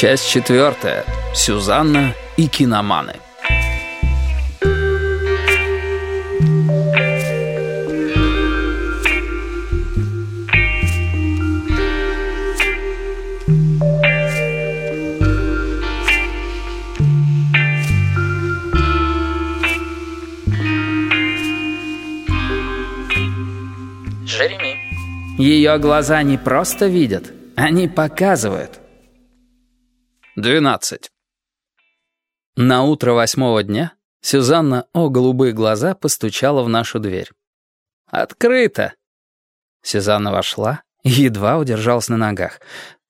Часть четвертая. Сюзанна и киноманы. Жереми. Ее глаза не просто видят, они показывают. 12. На утро восьмого дня Сюзанна, о голубые глаза, постучала в нашу дверь. «Открыто!» Сюзанна вошла и едва удержалась на ногах.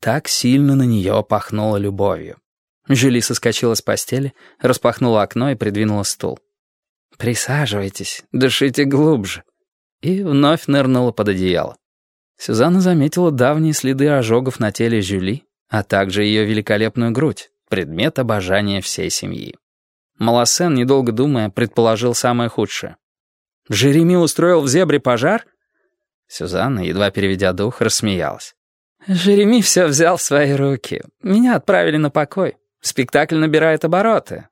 Так сильно на нее пахнуло любовью. Жюли соскочила с постели, распахнула окно и придвинула стул. «Присаживайтесь, дышите глубже». И вновь нырнула под одеяло. Сюзанна заметила давние следы ожогов на теле Жюли, а также ее великолепную грудь, предмет обожания всей семьи. Малосен, недолго думая, предположил самое худшее. «Жереми устроил в зебре пожар?» Сюзанна, едва переведя дух, рассмеялась. «Жереми все взял в свои руки. Меня отправили на покой. Спектакль набирает обороты.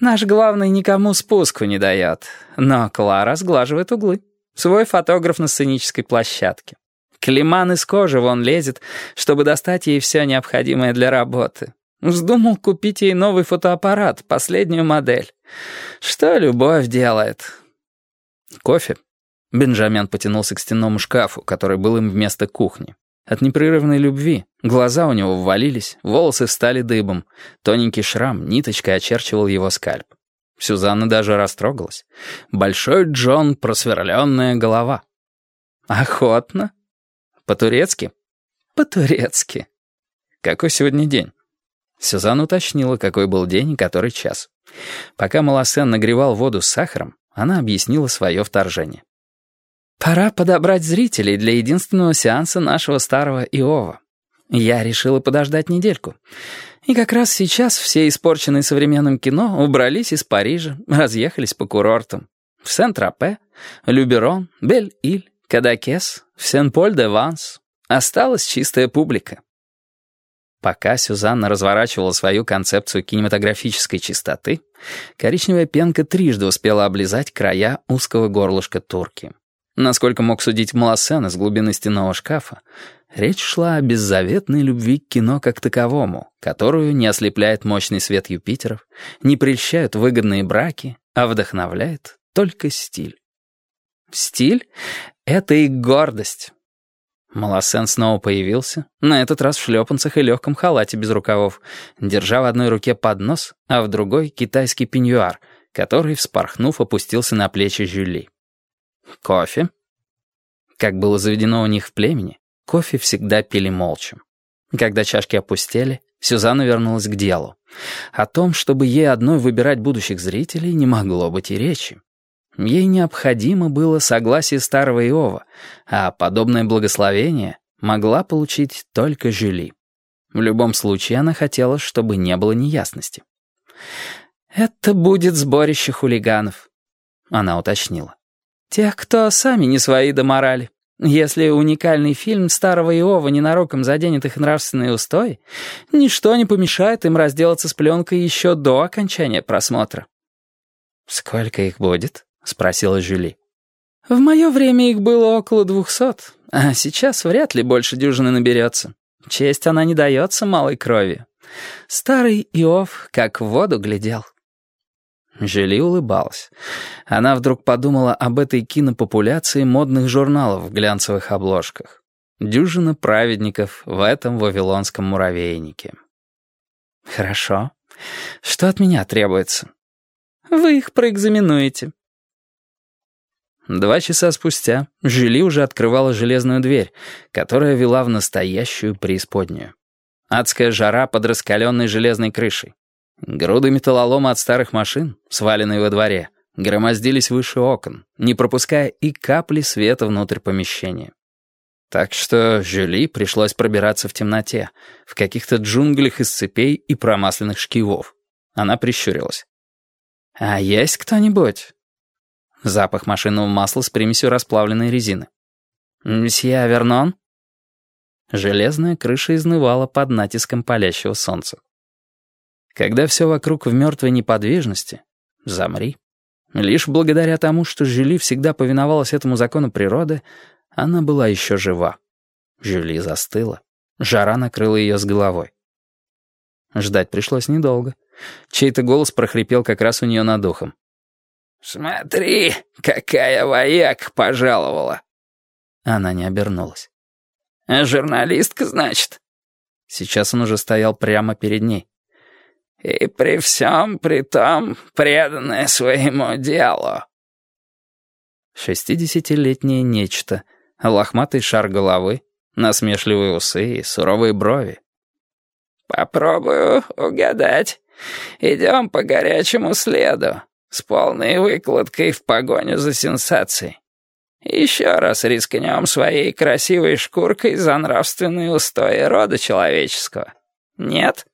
Наш главный никому спуску не дает. Но Клара сглаживает углы. Свой фотограф на сценической площадке. Климан из кожи вон лезет, чтобы достать ей все необходимое для работы. Вздумал купить ей новый фотоаппарат, последнюю модель. Что любовь делает? Кофе? Бенджамин потянулся к стенному шкафу, который был им вместо кухни. От непрерывной любви глаза у него ввалились, волосы встали дыбом. Тоненький шрам ниточкой очерчивал его скальп. Сюзанна даже растрогалась. Большой Джон, просверленная голова. «Охотно?» По-турецки? По-турецки. Какой сегодня день? Сюзанна уточнила, какой был день и который час. Пока Малосен нагревал воду с сахаром, она объяснила свое вторжение. «Пора подобрать зрителей для единственного сеанса нашего старого Иова. Я решила подождать недельку. И как раз сейчас все испорченные современным кино убрались из Парижа, разъехались по курортам. В Сент-Тропе, Люберон, Бель-Иль, Кадакес, в Сен-Поль-де-Ванс. Осталась чистая публика. Пока Сюзанна разворачивала свою концепцию кинематографической чистоты, коричневая пенка трижды успела облизать края узкого горлышка турки. Насколько мог судить Малосен из глубины стенного шкафа, речь шла о беззаветной любви к кино как таковому, которую не ослепляет мощный свет Юпитеров, не прельщают выгодные браки, а вдохновляет только стиль. Стиль — это и гордость. Малосен снова появился, на этот раз в шлепанцах и легком халате без рукавов, держа в одной руке поднос, а в другой — китайский пеньюар, который, вспорхнув, опустился на плечи Жюли. «Кофе?» Как было заведено у них в племени, кофе всегда пили молча. Когда чашки опустели, Сюзанна вернулась к делу. О том, чтобы ей одной выбирать будущих зрителей, не могло быть и речи. Ей необходимо было согласие старого Иова, а подобное благословение могла получить только Жюли. В любом случае она хотела, чтобы не было неясности. «Это будет сборище хулиганов», — она уточнила. «Тех, кто сами не свои до морали. Если уникальный фильм старого Иова ненароком заденет их нравственные устои, ничто не помешает им разделаться с пленкой еще до окончания просмотра». «Сколько их будет?» — спросила Жюли. «В мое время их было около двухсот, а сейчас вряд ли больше дюжины наберется. Честь она не дается малой крови. Старый Иов как в воду глядел». Жюли улыбалась. Она вдруг подумала об этой кинопопуляции модных журналов в глянцевых обложках. Дюжина праведников в этом вавилонском муравейнике. «Хорошо. Что от меня требуется?» «Вы их проэкзаменуете», Два часа спустя Жюли уже открывала железную дверь, которая вела в настоящую преисподнюю. Адская жара под раскаленной железной крышей. Груды металлолома от старых машин, сваленные во дворе, громоздились выше окон, не пропуская и капли света внутрь помещения. Так что Жюли пришлось пробираться в темноте, в каких-то джунглях из цепей и промасленных шкивов. Она прищурилась. «А есть кто-нибудь?» Запах машинного масла с примесью расплавленной резины. «Мсье Вернон?» Железная крыша изнывала под натиском палящего солнца. Когда все вокруг в мертвой неподвижности, замри. Лишь благодаря тому, что Жюли всегда повиновалась этому закону природы, она была еще жива. Жюли застыла. Жара накрыла ее с головой. Ждать пришлось недолго. Чей-то голос прохрипел как раз у нее над ухом. «Смотри, какая вояк пожаловала!» Она не обернулась. «А журналистка, значит?» Сейчас он уже стоял прямо перед ней. «И при всем при том преданная своему делу». Шестидесятилетнее нечто, лохматый шар головы, насмешливые усы и суровые брови. «Попробую угадать. Идем по горячему следу, с полной выкладкой в погоню за сенсацией. Еще раз рискнем своей красивой шкуркой за нравственные устои рода человеческого. Нет?»